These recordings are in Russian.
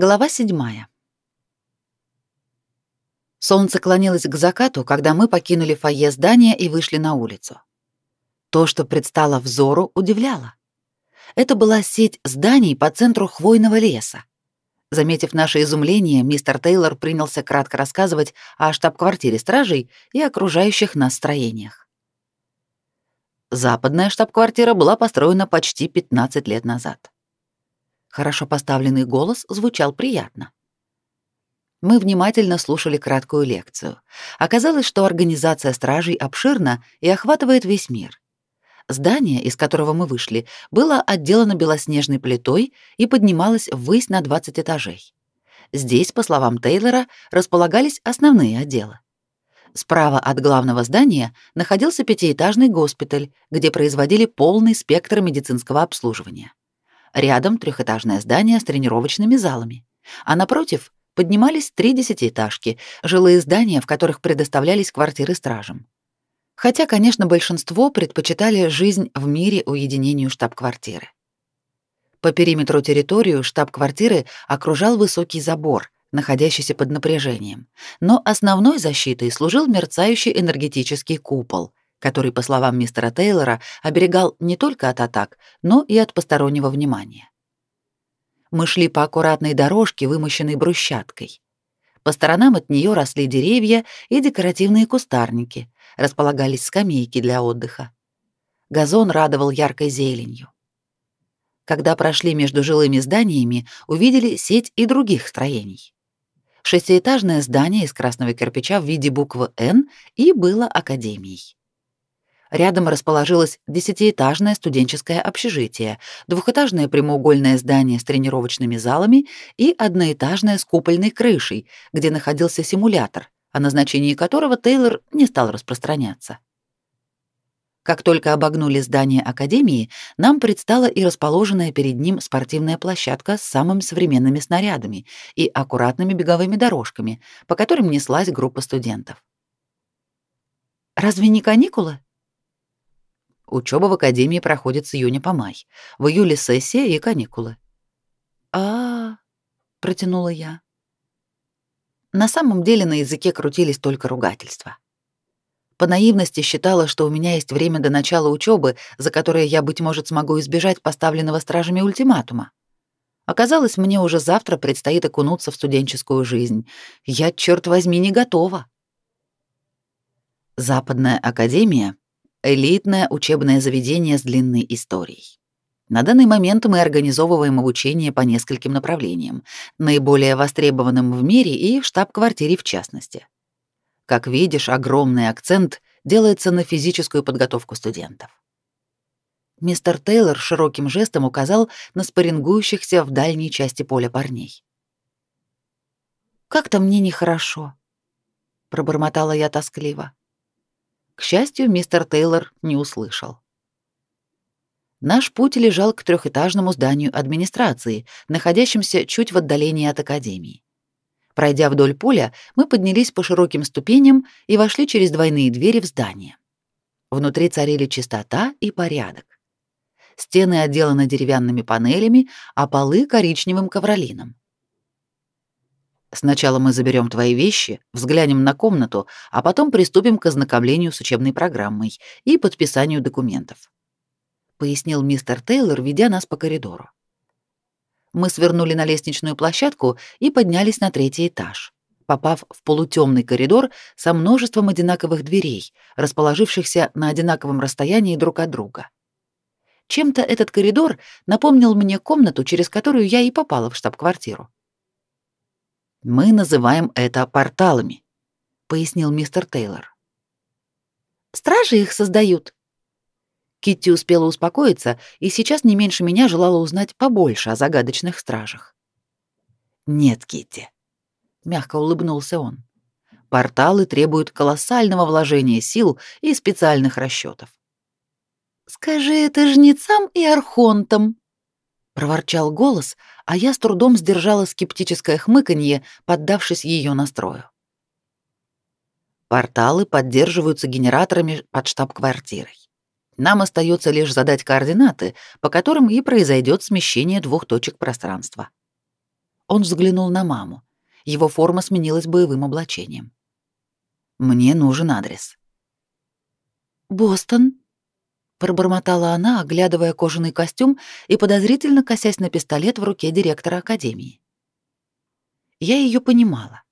Глава седьмая. Солнце клонилось к закату, когда мы покинули фойе здания и вышли на улицу. То, что предстало взору, удивляло. Это была сеть зданий по центру хвойного леса. Заметив наше изумление, мистер Тейлор принялся кратко рассказывать о штаб-квартире стражей и окружающих нас строениях. Западная штаб-квартира была построена почти 15 лет назад. Хорошо поставленный голос звучал приятно. Мы внимательно слушали краткую лекцию. Оказалось, что организация стражей обширна и охватывает весь мир. Здание, из которого мы вышли, было отделано белоснежной плитой и поднималось ввысь на 20 этажей. Здесь, по словам Тейлора, располагались основные отделы. Справа от главного здания находился пятиэтажный госпиталь, где производили полный спектр медицинского обслуживания. Рядом трехэтажное здание с тренировочными залами, а напротив поднимались три десятиэтажки, жилые здания, в которых предоставлялись квартиры стражам. Хотя, конечно, большинство предпочитали жизнь в мире уединению штаб-квартиры. По периметру территорию штаб-квартиры окружал высокий забор, находящийся под напряжением, но основной защитой служил мерцающий энергетический купол, который, по словам мистера Тейлора, оберегал не только от атак, но и от постороннего внимания. Мы шли по аккуратной дорожке, вымощенной брусчаткой. По сторонам от нее росли деревья и декоративные кустарники, располагались скамейки для отдыха. Газон радовал яркой зеленью. Когда прошли между жилыми зданиями, увидели сеть и других строений. Шестиэтажное здание из красного кирпича в виде буквы «Н» и было академией. Рядом расположилось десятиэтажное студенческое общежитие, двухэтажное прямоугольное здание с тренировочными залами и одноэтажное с купольной крышей, где находился симулятор, о назначении которого Тейлор не стал распространяться. Как только обогнули здание академии, нам предстала и расположенная перед ним спортивная площадка с самыми современными снарядами и аккуратными беговыми дорожками, по которым неслась группа студентов. «Разве не каникулы?» Учеба в академии проходит с июня по май. В июле сессия и каникулы. А, -а, -а протянула я. На самом деле на языке крутились только ругательства. По наивности считала, что у меня есть время до начала учебы, за которое я быть может смогу избежать поставленного стражами ультиматума. Оказалось, мне уже завтра предстоит окунуться в студенческую жизнь. Я, черт возьми, не готова. Западная академия элитное учебное заведение с длинной историей. На данный момент мы организовываем обучение по нескольким направлениям, наиболее востребованным в мире и в штаб-квартире в частности. Как видишь, огромный акцент делается на физическую подготовку студентов. Мистер Тейлор широким жестом указал на спаррингующихся в дальней части поля парней. «Как-то мне нехорошо», — пробормотала я тоскливо. К счастью, мистер Тейлор не услышал. Наш путь лежал к трехэтажному зданию администрации, находящемуся чуть в отдалении от академии. Пройдя вдоль поля, мы поднялись по широким ступеням и вошли через двойные двери в здание. Внутри царили чистота и порядок. Стены отделаны деревянными панелями, а полы — коричневым ковролином. Сначала мы заберем твои вещи, взглянем на комнату, а потом приступим к ознакомлению с учебной программой и подписанию документов», — пояснил мистер Тейлор, ведя нас по коридору. Мы свернули на лестничную площадку и поднялись на третий этаж, попав в полутемный коридор со множеством одинаковых дверей, расположившихся на одинаковом расстоянии друг от друга. Чем-то этот коридор напомнил мне комнату, через которую я и попала в штаб-квартиру. Мы называем это порталами, пояснил мистер Тейлор. Стражи их создают. Китти успела успокоиться и сейчас не меньше меня желала узнать побольше о загадочных стражах. Нет, Китти, мягко улыбнулся он. Порталы требуют колоссального вложения сил и специальных расчетов. Скажи это жнецам и архонтам, проворчал голос, а я с трудом сдержала скептическое хмыканье, поддавшись ее настрою. Порталы поддерживаются генераторами под штаб-квартирой. Нам остается лишь задать координаты, по которым и произойдет смещение двух точек пространства. Он взглянул на маму. Его форма сменилась боевым облачением. Мне нужен адрес. Бостон, пробормотала она, оглядывая кожаный костюм и подозрительно косясь на пистолет в руке директора академии. Я ее понимала.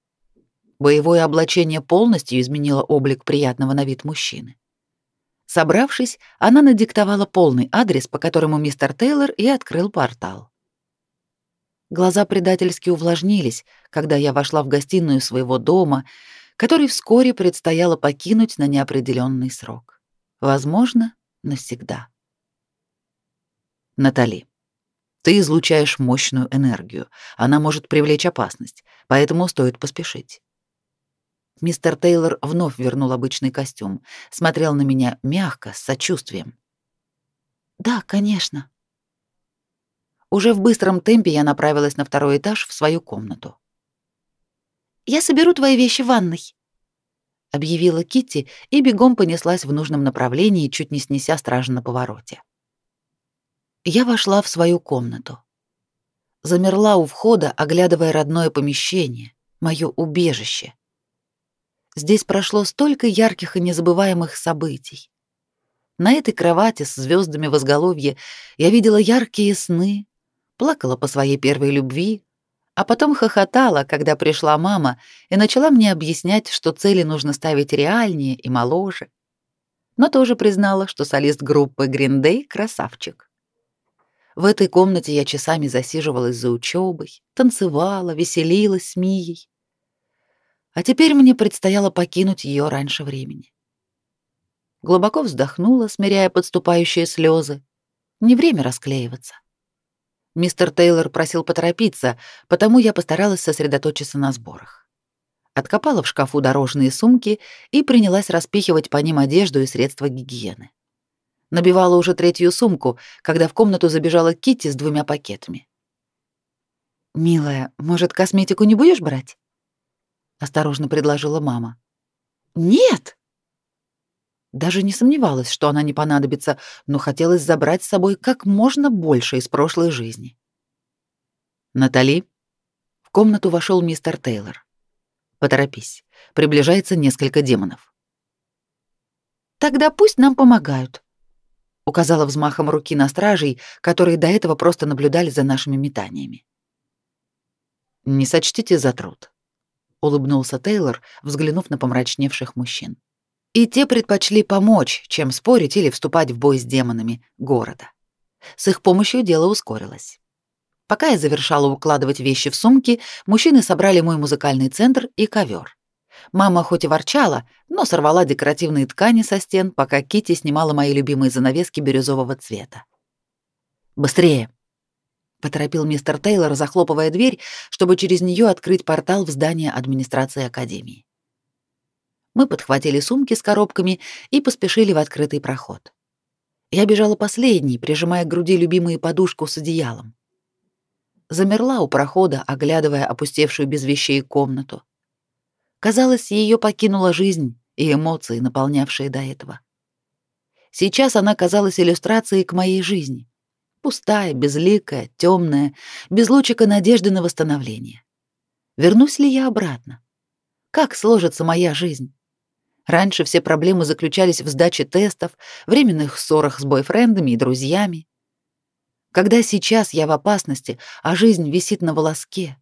Боевое облачение полностью изменило облик приятного на вид мужчины. Собравшись, она надиктовала полный адрес, по которому мистер Тейлор и открыл портал. Глаза предательски увлажнились, когда я вошла в гостиную своего дома, который вскоре предстояло покинуть на неопределенный срок. Возможно, навсегда. Натали, ты излучаешь мощную энергию. Она может привлечь опасность, поэтому стоит поспешить. Мистер Тейлор вновь вернул обычный костюм, смотрел на меня мягко, с сочувствием. Да, конечно. Уже в быстром темпе я направилась на второй этаж в свою комнату. Я соберу твои вещи в ванной, объявила Китти и бегом понеслась в нужном направлении, чуть не снеся стража на повороте. Я вошла в свою комнату. Замерла у входа, оглядывая родное помещение, мое убежище. Здесь прошло столько ярких и незабываемых событий. На этой кровати с звездами в изголовье я видела яркие сны, плакала по своей первой любви, а потом хохотала, когда пришла мама и начала мне объяснять, что цели нужно ставить реальнее и моложе. Но тоже признала, что солист группы Green Day — красавчик. В этой комнате я часами засиживалась за учебой, танцевала, веселилась с Мией а теперь мне предстояло покинуть ее раньше времени. Глубоко вздохнула, смиряя подступающие слезы. Не время расклеиваться. Мистер Тейлор просил поторопиться, потому я постаралась сосредоточиться на сборах. Откопала в шкафу дорожные сумки и принялась распихивать по ним одежду и средства гигиены. Набивала уже третью сумку, когда в комнату забежала Китти с двумя пакетами. «Милая, может, косметику не будешь брать?» осторожно предложила мама. Нет. Даже не сомневалась, что она не понадобится, но хотелось забрать с собой как можно больше из прошлой жизни. Натали, в комнату вошел мистер Тейлор. Поторопись, приближается несколько демонов. Тогда пусть нам помогают, указала взмахом руки на стражей, которые до этого просто наблюдали за нашими метаниями. Не сочтите за труд улыбнулся Тейлор, взглянув на помрачневших мужчин. И те предпочли помочь, чем спорить или вступать в бой с демонами города. С их помощью дело ускорилось. Пока я завершала укладывать вещи в сумки, мужчины собрали мой музыкальный центр и ковер. Мама хоть и ворчала, но сорвала декоративные ткани со стен, пока Кити снимала мои любимые занавески бирюзового цвета. Быстрее, поторопил мистер Тейлор, захлопывая дверь, чтобы через нее открыть портал в здание администрации академии. Мы подхватили сумки с коробками и поспешили в открытый проход. Я бежала последней, прижимая к груди любимую подушку с одеялом. Замерла у прохода, оглядывая опустевшую без вещей комнату. Казалось, ее покинула жизнь и эмоции, наполнявшие до этого. Сейчас она казалась иллюстрацией к моей жизни — Пустая, безликая, темная, без лучика надежды на восстановление. Вернусь ли я обратно? Как сложится моя жизнь? Раньше все проблемы заключались в сдаче тестов, временных ссорах с бойфрендами и друзьями. Когда сейчас я в опасности, а жизнь висит на волоске,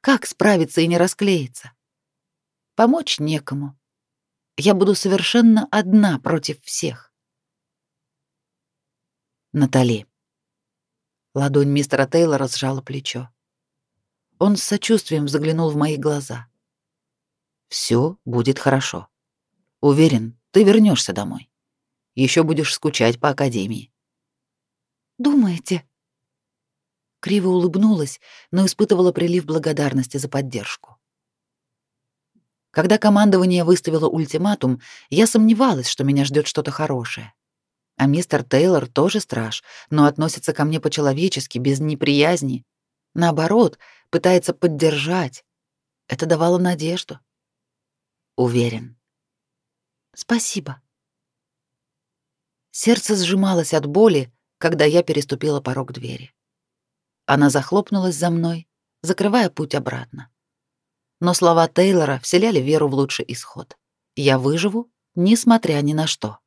как справиться и не расклеиться? Помочь некому. Я буду совершенно одна против всех. Натали. Ладонь мистера Тейлора сжала плечо. Он с сочувствием заглянул в мои глаза. Все будет хорошо. Уверен, ты вернешься домой. Еще будешь скучать по академии. Думаете? Криво улыбнулась, но испытывала прилив благодарности за поддержку. Когда командование выставило ультиматум, я сомневалась, что меня ждет что-то хорошее. А мистер Тейлор тоже страж, но относится ко мне по-человечески, без неприязни. Наоборот, пытается поддержать. Это давало надежду. Уверен. Спасибо. Сердце сжималось от боли, когда я переступила порог двери. Она захлопнулась за мной, закрывая путь обратно. Но слова Тейлора вселяли веру в лучший исход. Я выживу, несмотря ни на что.